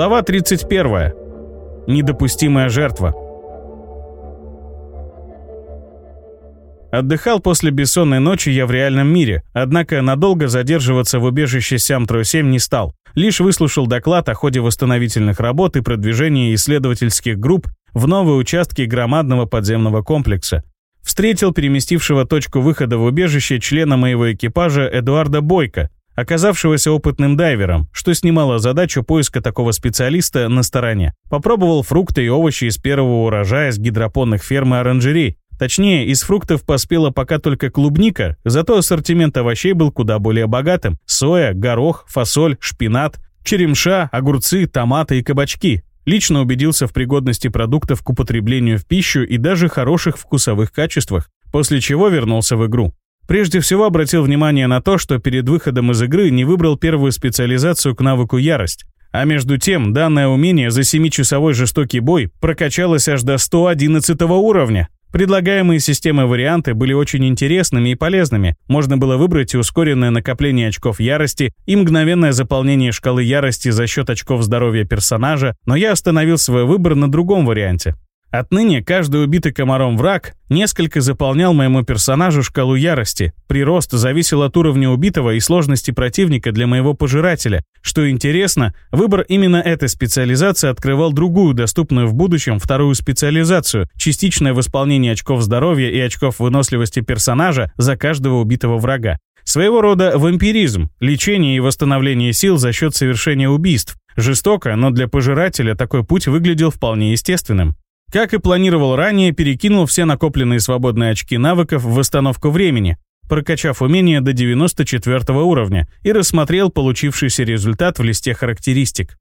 Глава 31. Недопустимая жертва. Отдыхал после бессонной ночи я в реальном мире, однако надолго задерживаться в убежище Сям-7 не стал. Лишь выслушал доклад о ходе восстановительных работ и продвижении исследовательских групп в новые участки громадного подземного комплекса. Встретил переместившего точку выхода в убежище члена моего экипажа Эдуарда Бойко, оказавшегося опытным дайвером, что снимало задачу поиска такого специалиста на стороне. Попробовал фрукты и овощи из первого урожая с гидропонных ферм и оранжерей. Точнее, из фруктов поспела пока только клубника, зато ассортимент овощей был куда более богатым. Соя, горох, фасоль, шпинат, черемша, огурцы, томаты и кабачки. Лично убедился в пригодности продуктов к употреблению в пищу и даже хороших вкусовых качествах, после чего вернулся в игру. Прежде всего обратил внимание на то, что перед выходом из игры не выбрал первую специализацию к навыку ярость. А между тем, данное умение за 7-часовой жестокий бой прокачалось аж до 111 уровня. Предлагаемые системой варианты были очень интересными и полезными. Можно было выбрать и ускоренное накопление очков ярости, и мгновенное заполнение шкалы ярости за счет очков здоровья персонажа, но я остановил свой выбор на другом варианте. Отныне каждый убитый комаром враг несколько заполнял моему персонажу шкалу ярости. Прирост зависел от уровня убитого и сложности противника для моего пожирателя. Что интересно, выбор именно этой специализации открывал другую, доступную в будущем, вторую специализацию, частичное восполнение очков здоровья и очков выносливости персонажа за каждого убитого врага. Своего рода вампиризм, лечение и восстановление сил за счет совершения убийств. Жестоко, но для пожирателя такой путь выглядел вполне естественным. Как и планировал ранее, перекинул все накопленные свободные очки навыков в восстановку времени, прокачав умение до 94 уровня и рассмотрел получившийся результат в листе характеристик.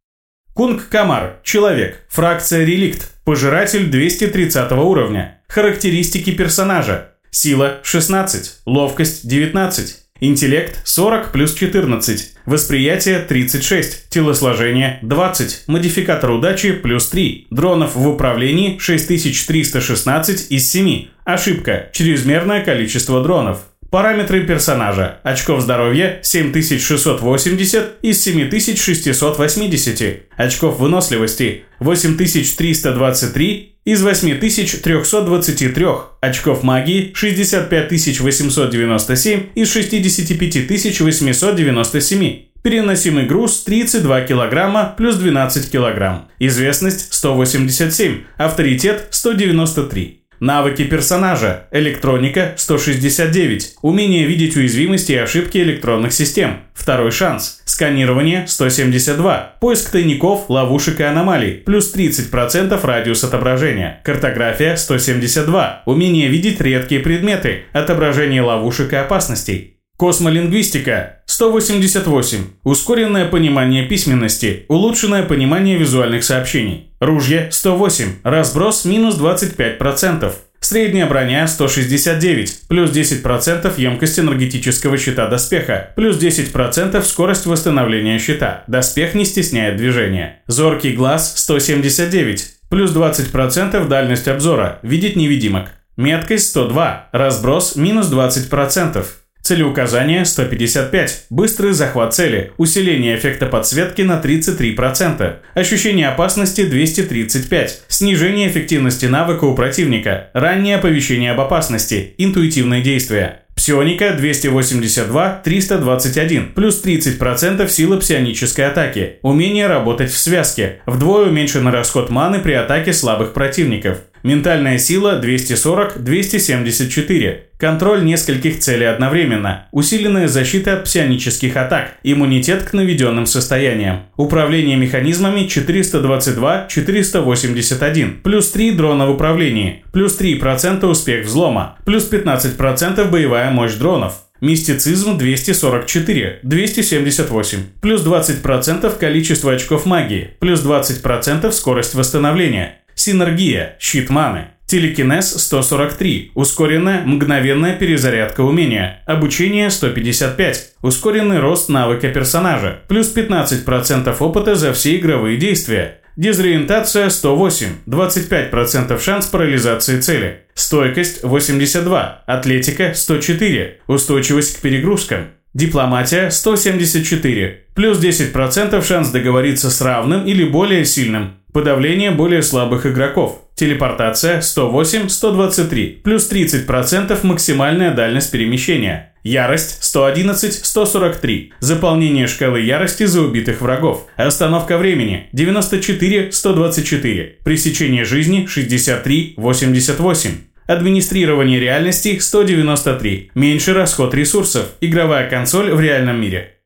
Кунг Камар. Человек. Фракция Реликт. Пожиратель 230 уровня. Характеристики персонажа. Сила 16. Ловкость 19. Интеллект 40 плюс 14. Восприятие 36. Телосложение 20. Модификатор удачи плюс 3. Дронов в управлении 6316 из 7. Ошибка. Чрезмерное количество дронов. Параметры персонажа. Очков здоровья 7680 из 7680. Очков выносливости 8323 из 8323. Очков магии 65897 из 65897. Переносимый груз 32 килограмма плюс 12 килограмм. Известность 187. Авторитет 193. Навыки персонажа. Электроника 169. Умение видеть уязвимости и ошибки электронных систем. Второй шанс. Сканирование 172. Поиск тайников, ловушек и аномалий. Плюс 30% радиус отображения. Картография 172. Умение видеть редкие предметы. Отображение ловушек и опасностей. Космолингвистика 188. Ускоренное понимание письменности. Улучшенное понимание визуальных сообщений. Ружье 108. Разброс минус 25%. Средняя броня 169, плюс 10% емкость энергетического щита доспеха, плюс 10% скорость восстановления щита. Доспех не стесняет движения. Зоркий глаз 179, плюс 20% дальность обзора, видеть невидимок. Меткость 102, разброс минус 20%. Целеуказание 155. Быстрый захват цели. Усиление эффекта подсветки на 33%. Ощущение опасности 235. Снижение эффективности навыка у противника. Раннее оповещение об опасности. Интуитивные действия. Псионика 282, 321, плюс 30% силы псионической атаки. Умение работать в связке. Вдвое уменьшенный расход маны при атаке слабых противников. Ментальная сила 240, 274. Контроль нескольких целей одновременно. Усиленная защита от псионических атак. Иммунитет к наведенным состояниям. Управление механизмами 422, 481. Плюс 3 дрона в управлении. Плюс 3% успех взлома. Плюс 15% боевая мощь дронов. Мистицизм 244, 278, плюс 20% количество очков магии, плюс 20% скорость восстановления, Синергия, щит маны. Телекинез 143. Ускоренная мгновенная перезарядка умения. Обучение 155. Ускоренный рост навыка персонажа. Плюс 15% опыта за все игровые действия. Дезориентация 108. 25% шанс парализации цели. Стойкость 82. Атлетика 104. Устойчивость к перегрузкам. Дипломатия 174. Плюс 10% шанс договориться с равным или более сильным. Подавление более слабых игроков. Телепортация 108-123. Плюс 30% максимальная дальность перемещения. Ярость 111-143. Заполнение шкалы ярости за убитых врагов. Остановка времени 94-124. Пресечение жизни 63-88. Администрирование реальности 193. Меньший расход ресурсов. Игровая консоль в реальном мире.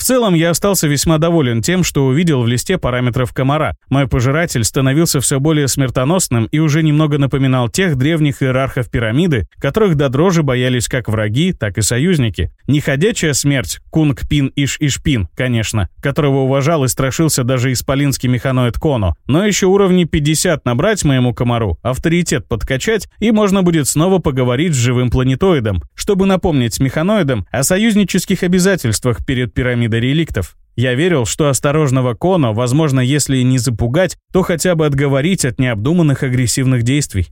В целом, я остался весьма доволен тем, что увидел в листе параметров комара. Мой пожиратель становился все более смертоносным и уже немного напоминал тех древних иерархов пирамиды, которых до дрожи боялись как враги, так и союзники. Неходячая смерть, Кунг Пин Иш Ишпин, конечно, которого уважал и страшился даже исполинский механоид Коно, но еще уровни 50 набрать моему комару, авторитет подкачать, и можно будет снова поговорить с живым планетоидом, чтобы напомнить механоидам о союзнических обязательствах перед пирамидой до реликтов. Я верил, что осторожного Коно, возможно, если и не запугать, то хотя бы отговорить от необдуманных агрессивных действий.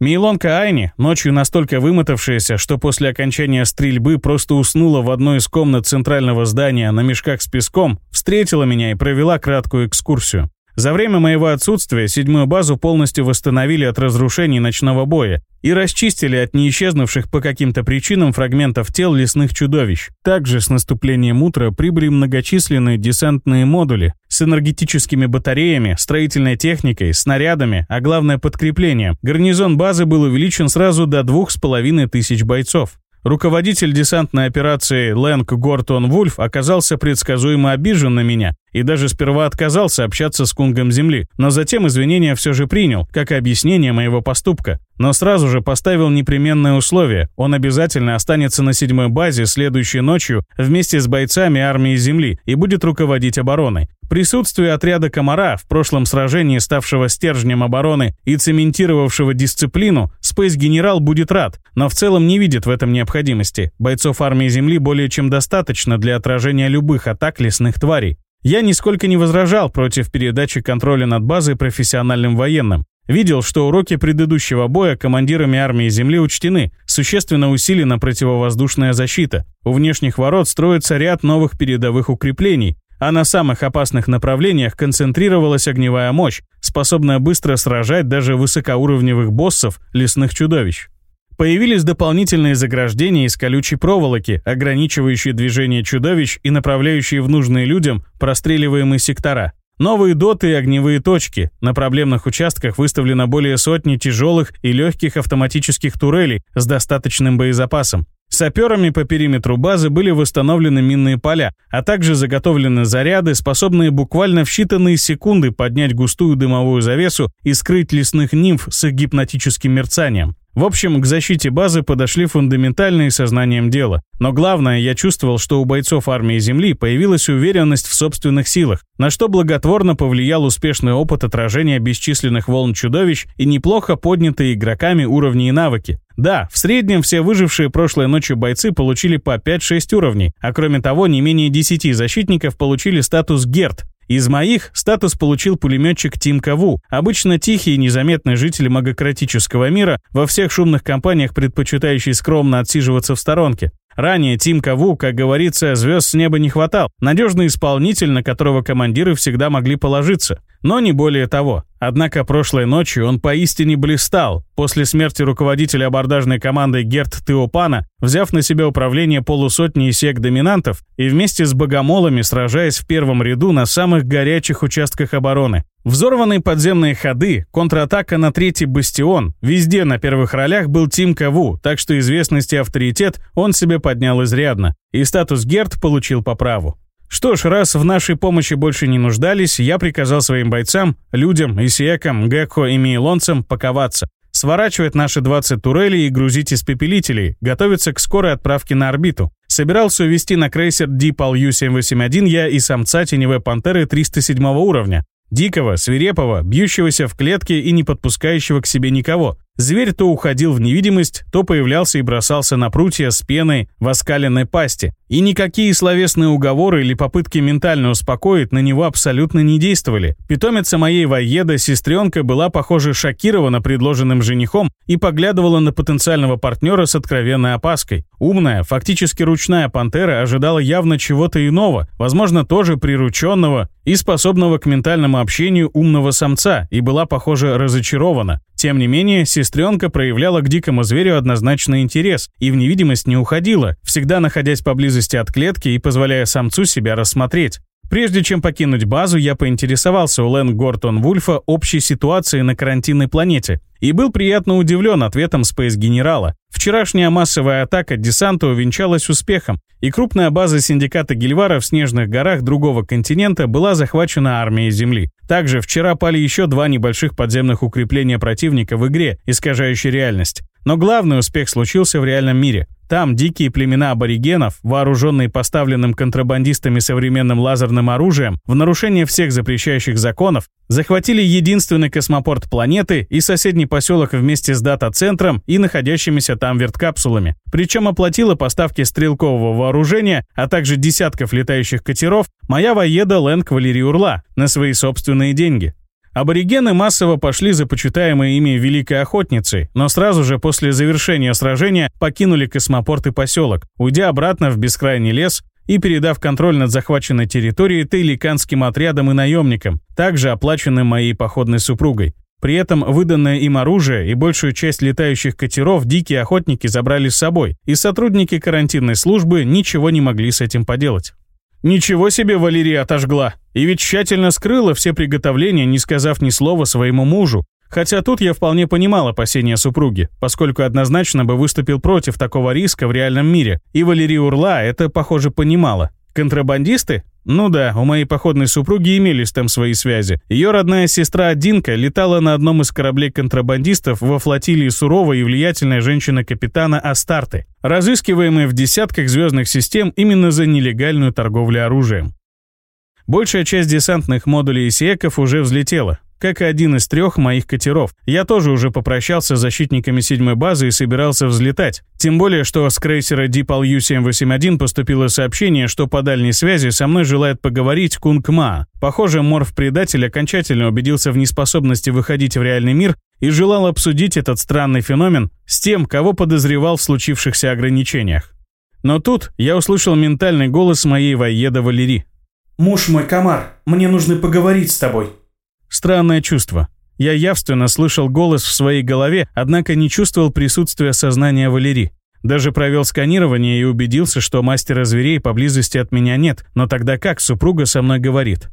Мейлонка Айни, ночью настолько вымотавшаяся, что после окончания стрельбы просто уснула в одной из комнат центрального здания на мешках с песком, встретила меня и провела краткую экскурсию. За время моего отсутствия седьмую базу полностью восстановили от разрушений ночного боя и расчистили от неисчезнувших по каким-то причинам фрагментов тел лесных чудовищ. Также с наступлением утра прибыли многочисленные десантные модули с энергетическими батареями, строительной техникой, снарядами, а главное подкреплением. Гарнизон базы был увеличен сразу до двух с половиной тысяч бойцов. Руководитель десантной операции Лэнг Гортон Вульф оказался предсказуемо обижен на меня и даже сперва отказался общаться с кунгом Земли, но затем извинения все же принял, как объяснение моего поступка. Но сразу же поставил непременное условие – он обязательно останется на седьмой базе следующей ночью вместе с бойцами армии Земли и будет руководить обороной. Присутствие отряда «Комара», в прошлом сражении ставшего стержнем обороны и цементировавшего дисциплину, спейс-генерал будет рад, но в целом не видит в этом необходимости. Бойцов армии Земли более чем достаточно для отражения любых атак лесных тварей. Я нисколько не возражал против передачи контроля над базой профессиональным военным. Видел, что уроки предыдущего боя командирами армии Земли учтены, существенно усилена противовоздушная защита. У внешних ворот строится ряд новых передовых укреплений, а на самых опасных направлениях концентрировалась огневая мощь, способная быстро сражать даже высокоуровневых боссов лесных чудовищ. Появились дополнительные заграждения из колючей проволоки, ограничивающие движение чудовищ и направляющие в нужные людям простреливаемые сектора. Новые доты и огневые точки. На проблемных участках выставлено более сотни тяжелых и легких автоматических турелей с достаточным боезапасом. Саперами по периметру базы были восстановлены минные поля, а также заготовлены заряды, способные буквально в считанные секунды поднять густую дымовую завесу и скрыть лесных нимф с их гипнотическим мерцанием. В общем, к защите базы подошли фундаментальные сознанием дела. Но главное, я чувствовал, что у бойцов армии Земли появилась уверенность в собственных силах, на что благотворно повлиял успешный опыт отражения бесчисленных волн чудовищ и неплохо поднятые игроками уровни и навыки. Да, в среднем все выжившие прошлой ночью бойцы получили по 5-6 уровней, а кроме того не менее 10 защитников получили статус Герд, из моих статус получил пулеметчик Тим Каву, обычно тихий и незаметный житель магократического мира, во всех шумных компаниях предпочитающий скромно отсиживаться в сторонке. Ранее Тим Каву, как говорится, звезд с неба не хватал, надежный исполнитель, на которого командиры всегда могли положиться. Но не более того. Однако прошлой ночью он поистине блистал. После смерти руководителя абордажной команды Герт Теопана, взяв на себя управление полусотни сек-доминантов и вместе с богомолами сражаясь в первом ряду на самых горячих участках обороны. Взорванные подземные ходы, контратака на третий бастион, везде на первых ролях был Тим Каву, так что известность и авторитет он себе поднял изрядно, и статус Герт получил по праву. Что ж, раз в нашей помощи больше не нуждались, я приказал своим бойцам, людям, исиекам, гекко и мейлонцам паковаться, сворачивать наши 20 турелей и грузить испепелителей, готовиться к скорой отправке на орбиту. Собирался увезти на крейсер Deepal U-781 я и самца теневой пантеры 307 уровня. Дикого, свирепого, бьющегося в клетке и не подпускающего к себе никого. Зверь то уходил в невидимость, то появлялся и бросался на прутья с пеной в оскаленной пасти. И никакие словесные уговоры или попытки ментально успокоить на него абсолютно не действовали. Питомица моей воеда, сестренка, была, похоже, шокирована предложенным женихом и поглядывала на потенциального партнера с откровенной опаской. Умная, фактически ручная пантера ожидала явно чего-то иного, возможно, тоже прирученного и способного к ментальному общению умного самца, и была, похоже, разочарована. Тем не менее, сестренка проявляла к дикому зверю однозначный интерес и в невидимость не уходила, всегда находясь поблизости от клетки и позволяя самцу себя рассмотреть. Прежде чем покинуть базу, я поинтересовался у Лэн Гортон Вульфа общей ситуацией на карантинной планете и был приятно удивлен ответом спейс-генерала. Вчерашняя массовая атака десанта увенчалась успехом, и крупная база синдиката Гильвара в снежных горах другого континента была захвачена армией Земли. Также вчера пали еще два небольших подземных укрепления противника в игре, искажающей реальность. Но главный успех случился в реальном мире. Там дикие племена аборигенов, вооруженные поставленным контрабандистами современным лазерным оружием, в нарушение всех запрещающих законов, захватили единственный космопорт планеты и соседний поселок вместе с дата-центром и находящимися там верткапсулами. Причем оплатила поставки стрелкового вооружения, а также десятков летающих катеров моя воеда Лэнг Валерий Урла на свои собственные деньги. Аборигены массово пошли за почитаемой ими Великой Охотницей, но сразу же после завершения сражения покинули космопорт и поселок, уйдя обратно в бескрайний лес и передав контроль над захваченной территорией тейликанским отрядам и наемникам, также оплаченным моей походной супругой. При этом выданное им оружие и большую часть летающих катеров дикие охотники забрали с собой, и сотрудники карантинной службы ничего не могли с этим поделать. Ничего себе Валерия отожгла. И ведь тщательно скрыла все приготовления, не сказав ни слова своему мужу. Хотя тут я вполне понимал опасения супруги, поскольку однозначно бы выступил против такого риска в реальном мире, и Валерия Урла это, похоже, понимала. Контрабандисты? Ну да, у моей походной супруги имелись там свои связи. Ее родная сестра Динка летала на одном из кораблей контрабандистов во флотилии суровой и влиятельной женщины-капитана Астарты, разыскиваемой в десятках звездных систем именно за нелегальную торговлю оружием. Большая часть десантных модулей ИСЕКов уже взлетела, как и один из трех моих катеров. Я тоже уже попрощался с защитниками седьмой базы и собирался взлетать. Тем более, что с крейсера Дипал Ю-781 поступило сообщение, что по дальней связи со мной желает поговорить Кунг Ма. Похоже, морф-предатель окончательно убедился в неспособности выходить в реальный мир и желал обсудить этот странный феномен с тем, кого подозревал в случившихся ограничениях. Но тут я услышал ментальный голос моей воеда Валерии. «Муж мой, Комар, мне нужно поговорить с тобой». Странное чувство. Я явственно слышал голос в своей голове, однако не чувствовал присутствия сознания Валерии. Даже провел сканирование и убедился, что мастера зверей поблизости от меня нет, но тогда как супруга со мной говорит?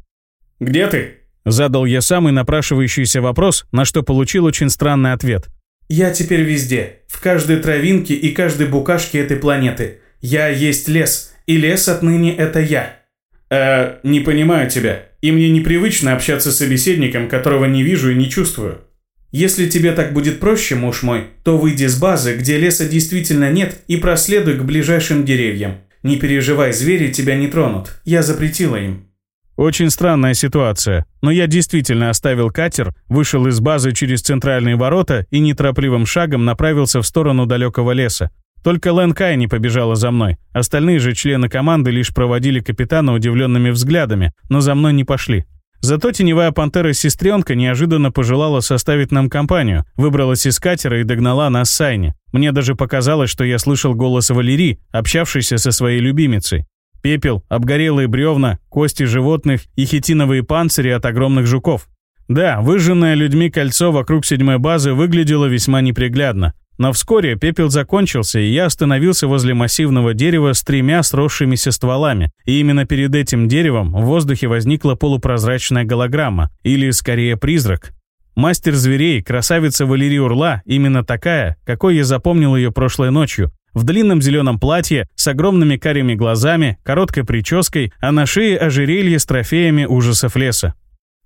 «Где ты?» Задал я самый напрашивающийся вопрос, на что получил очень странный ответ. «Я теперь везде, в каждой травинке и каждой букашке этой планеты. Я есть лес, и лес отныне это я». «Э, не понимаю тебя. И мне непривычно общаться с собеседником, которого не вижу и не чувствую». «Если тебе так будет проще, муж мой, то выйди с базы, где леса действительно нет, и проследуй к ближайшим деревьям. Не переживай, звери тебя не тронут. Я запретила им». Очень странная ситуация, но я действительно оставил катер, вышел из базы через центральные ворота и неторопливым шагом направился в сторону далекого леса. Только Лэн Кай не побежала за мной. Остальные же члены команды лишь проводили капитана удивленными взглядами, но за мной не пошли. Зато теневая пантера-сестренка неожиданно пожелала составить нам компанию, выбралась из катера и догнала нас с Айни. Мне даже показалось, что я слышал голос Валерии, общавшейся со своей любимицей. Пепел, обгорелые бревна, кости животных и хитиновые панцири от огромных жуков. Да, выжженное людьми кольцо вокруг седьмой базы выглядело весьма неприглядно. Но вскоре пепел закончился, и я остановился возле массивного дерева с тремя сросшимися стволами. И именно перед этим деревом в воздухе возникла полупрозрачная голограмма, или скорее призрак. Мастер зверей, красавица Валерий Урла, именно такая, какой я запомнил ее прошлой ночью, в длинном зеленом платье, с огромными карими глазами, короткой прической, а на шее ожерелье с трофеями ужасов леса.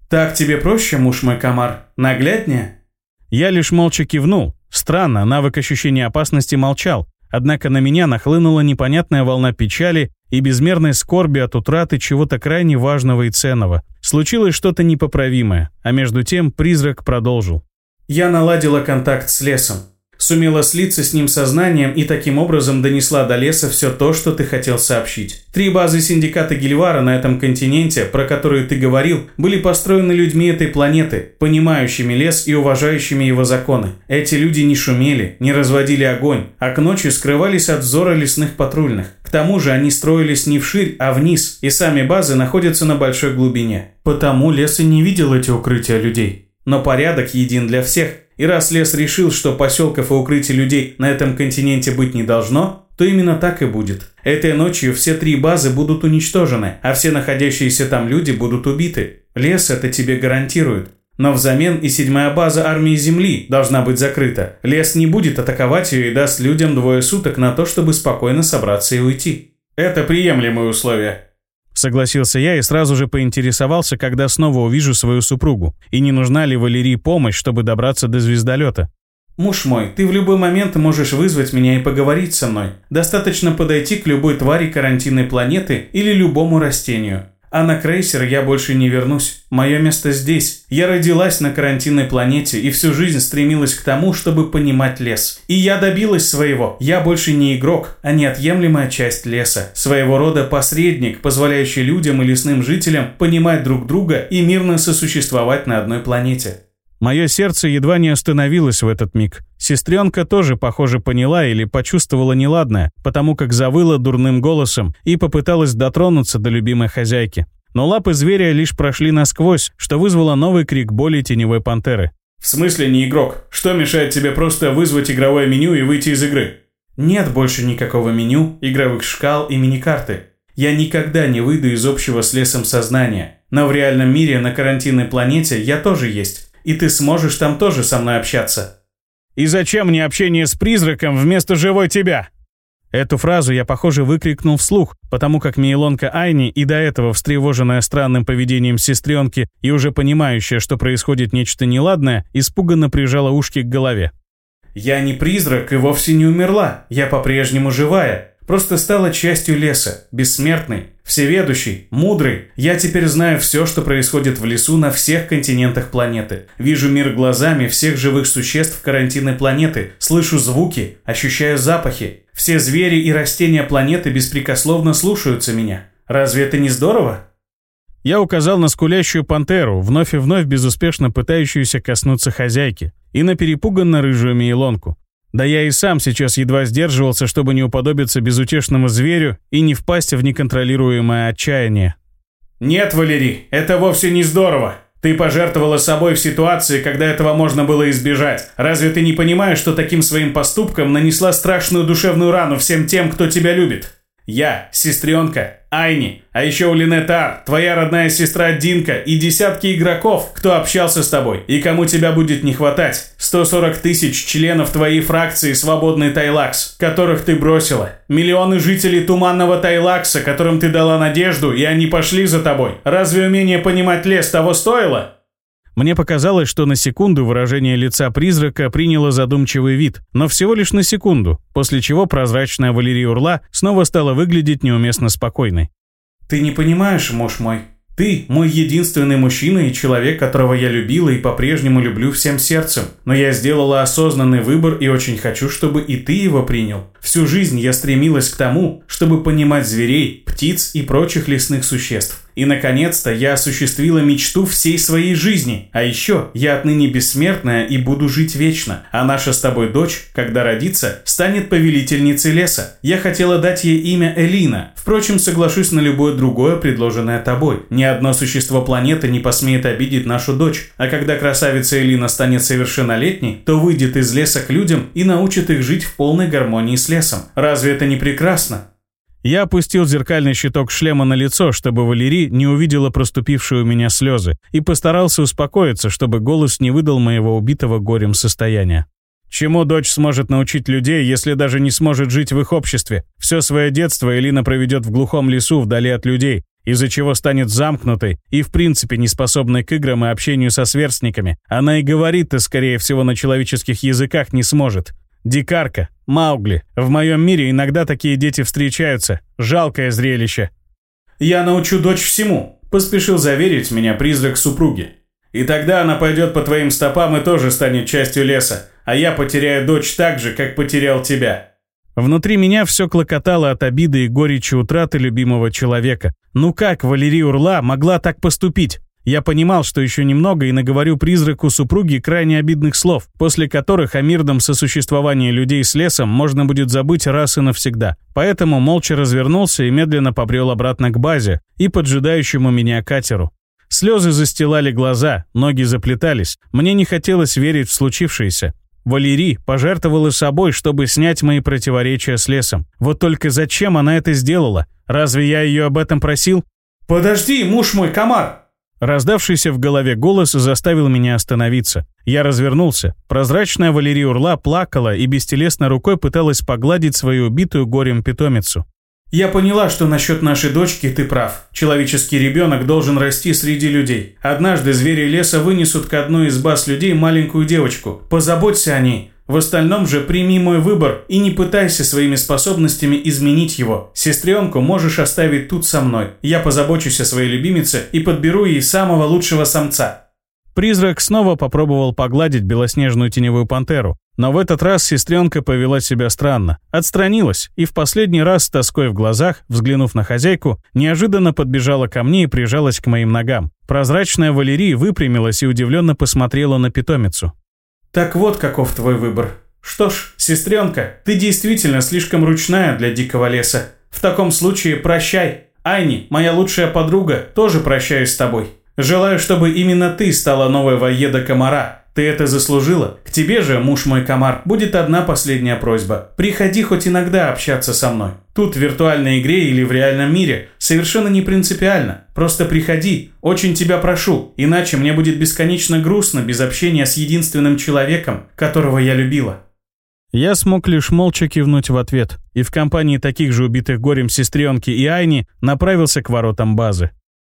«Так тебе проще, муж мой комар? Нагляднее?» Я лишь молча кивнул, Странно, навык ощущения опасности молчал, однако на меня нахлынула непонятная волна печали и безмерной скорби от утраты чего-то крайне важного и ценного. Случилось что-то непоправимое, а между тем призрак продолжил. Я наладила контакт с лесом. Сумела слиться с ним сознанием и таким образом донесла до леса все то, что ты хотел сообщить. Три базы синдиката Гильвара на этом континенте, про которые ты говорил, были построены людьми этой планеты, понимающими лес и уважающими его законы. Эти люди не шумели, не разводили огонь, а к ночи скрывались от взора лесных патрульных. К тому же они строились не вширь, а вниз, и сами базы находятся на большой глубине. Потому лес и не видел эти укрытия людей. Но порядок един для всех – и раз лес решил, что поселков и укрытий людей на этом континенте быть не должно, то именно так и будет. Этой ночью все три базы будут уничтожены, а все находящиеся там люди будут убиты. Лес это тебе гарантирует. Но взамен и седьмая база армии Земли должна быть закрыта. Лес не будет атаковать ее и даст людям двое суток на то, чтобы спокойно собраться и уйти. Это приемлемые условия. Согласился я и сразу же поинтересовался, когда снова увижу свою супругу, и не нужна ли Валерии помощь, чтобы добраться до звездолета. «Муж мой, ты в любой момент можешь вызвать меня и поговорить со мной. Достаточно подойти к любой твари карантинной планеты или любому растению. А на крейсер я больше не вернусь. Мое место здесь. Я родилась на карантинной планете и всю жизнь стремилась к тому, чтобы понимать лес. И я добилась своего. Я больше не игрок, а неотъемлемая часть леса. Своего рода посредник, позволяющий людям и лесным жителям понимать друг друга и мирно сосуществовать на одной планете. Мое сердце едва не остановилось в этот миг. Сестренка тоже, похоже, поняла или почувствовала неладное, потому как завыла дурным голосом и попыталась дотронуться до любимой хозяйки. Но лапы зверя лишь прошли насквозь, что вызвало новый крик боли теневой пантеры. «В смысле не игрок? Что мешает тебе просто вызвать игровое меню и выйти из игры?» «Нет больше никакого меню, игровых шкал и миникарты. Я никогда не выйду из общего с лесом сознания. Но в реальном мире на карантинной планете я тоже есть и ты сможешь там тоже со мной общаться». «И зачем мне общение с призраком вместо живой тебя?» Эту фразу я, похоже, выкрикнул вслух, потому как Мейлонка Айни, и до этого встревоженная странным поведением сестренки и уже понимающая, что происходит нечто неладное, испуганно прижала ушки к голове. «Я не призрак и вовсе не умерла. Я по-прежнему живая. Просто стала частью леса, бессмертной, всеведущей, мудрой. Я теперь знаю все, что происходит в лесу на всех континентах планеты. Вижу мир глазами всех живых существ карантинной планеты, слышу звуки, ощущаю запахи. Все звери и растения планеты беспрекословно слушаются меня. Разве это не здорово? Я указал на скулящую пантеру, вновь и вновь безуспешно пытающуюся коснуться хозяйки, и на перепуганно рыжую мейлонку. Да я и сам сейчас едва сдерживался, чтобы не уподобиться безутешному зверю и не впасть в неконтролируемое отчаяние. «Нет, Валерий, это вовсе не здорово. Ты пожертвовала собой в ситуации, когда этого можно было избежать. Разве ты не понимаешь, что таким своим поступком нанесла страшную душевную рану всем тем, кто тебя любит? Я, сестренка, Айни, а еще у Линетар, твоя родная сестра Динка и десятки игроков, кто общался с тобой и кому тебя будет не хватать. 140 тысяч членов твоей фракции «Свободный Тайлакс», которых ты бросила. Миллионы жителей Туманного Тайлакса, которым ты дала надежду, и они пошли за тобой. Разве умение понимать лес того стоило? Мне показалось, что на секунду выражение лица призрака приняло задумчивый вид, но всего лишь на секунду, после чего прозрачная Валерия Урла снова стала выглядеть неуместно спокойной. «Ты не понимаешь, муж мой. Ты – мой единственный мужчина и человек, которого я любила и по-прежнему люблю всем сердцем. Но я сделала осознанный выбор и очень хочу, чтобы и ты его принял. Всю жизнь я стремилась к тому, чтобы понимать зверей, птиц и прочих лесных существ. И, наконец-то, я осуществила мечту всей своей жизни. А еще я отныне бессмертная и буду жить вечно. А наша с тобой дочь, когда родится, станет повелительницей леса. Я хотела дать ей имя Элина. Впрочем, соглашусь на любое другое, предложенное тобой. Ни одно существо планеты не посмеет обидеть нашу дочь. А когда красавица Элина станет совершеннолетней, то выйдет из леса к людям и научит их жить в полной гармонии с лесом. Разве это не прекрасно? Я опустил зеркальный щиток шлема на лицо, чтобы Валерий не увидела проступившие у меня слезы, и постарался успокоиться, чтобы голос не выдал моего убитого горем состояния. Чему дочь сможет научить людей, если даже не сможет жить в их обществе? Все свое детство Элина проведет в глухом лесу вдали от людей, из-за чего станет замкнутой и в принципе не способной к играм и общению со сверстниками. Она и говорит-то, скорее всего, на человеческих языках не сможет. Дикарка, Маугли. В моем мире иногда такие дети встречаются. Жалкое зрелище. «Я научу дочь всему», — поспешил заверить меня призрак супруги. И тогда она пойдет по твоим стопам и тоже станет частью леса, а я потеряю дочь так же, как потерял тебя». Внутри меня все клокотало от обиды и горечи утраты любимого человека. Ну как Валерия Урла могла так поступить? Я понимал, что еще немного и наговорю призраку супруги крайне обидных слов, после которых о мирном сосуществовании людей с лесом можно будет забыть раз и навсегда. Поэтому молча развернулся и медленно побрел обратно к базе и поджидающему меня катеру. Слезы застилали глаза, ноги заплетались. Мне не хотелось верить в случившееся. Валерий пожертвовала собой, чтобы снять мои противоречия с лесом. Вот только зачем она это сделала? Разве я ее об этом просил? «Подожди, муж мой, комар!» Раздавшийся в голове голос заставил меня остановиться. Я развернулся. Прозрачная Валерия Урла плакала и бестелесной рукой пыталась погладить свою убитую горем питомицу. Я поняла, что насчет нашей дочки ты прав. Человеческий ребенок должен расти среди людей. Однажды звери леса вынесут к одной из баз людей маленькую девочку. Позаботься о ней. В остальном же прими мой выбор и не пытайся своими способностями изменить его. Сестренку можешь оставить тут со мной. Я позабочусь о своей любимице и подберу ей самого лучшего самца. Призрак снова попробовал погладить белоснежную теневую пантеру, но в этот раз сестренка повела себя странно, отстранилась и в последний раз с тоской в глазах, взглянув на хозяйку, неожиданно подбежала ко мне и прижалась к моим ногам. Прозрачная Валерия выпрямилась и удивленно посмотрела на питомицу. «Так вот каков твой выбор. Что ж, сестренка, ты действительно слишком ручная для дикого леса. В таком случае прощай. Айни, моя лучшая подруга, тоже прощаюсь с тобой». Желаю, чтобы именно ты стала новой воеда комара. Ты это заслужила. К тебе же, муж мой комар, будет одна последняя просьба. Приходи хоть иногда общаться со мной. Тут в виртуальной игре или в реальном мире совершенно не принципиально. Просто приходи, очень тебя прошу, иначе мне будет бесконечно грустно без общения с единственным человеком, которого я любила. Я смог лишь молча кивнуть в ответ, и в компании таких же убитых горем сестренки и Айни направился к воротам базы.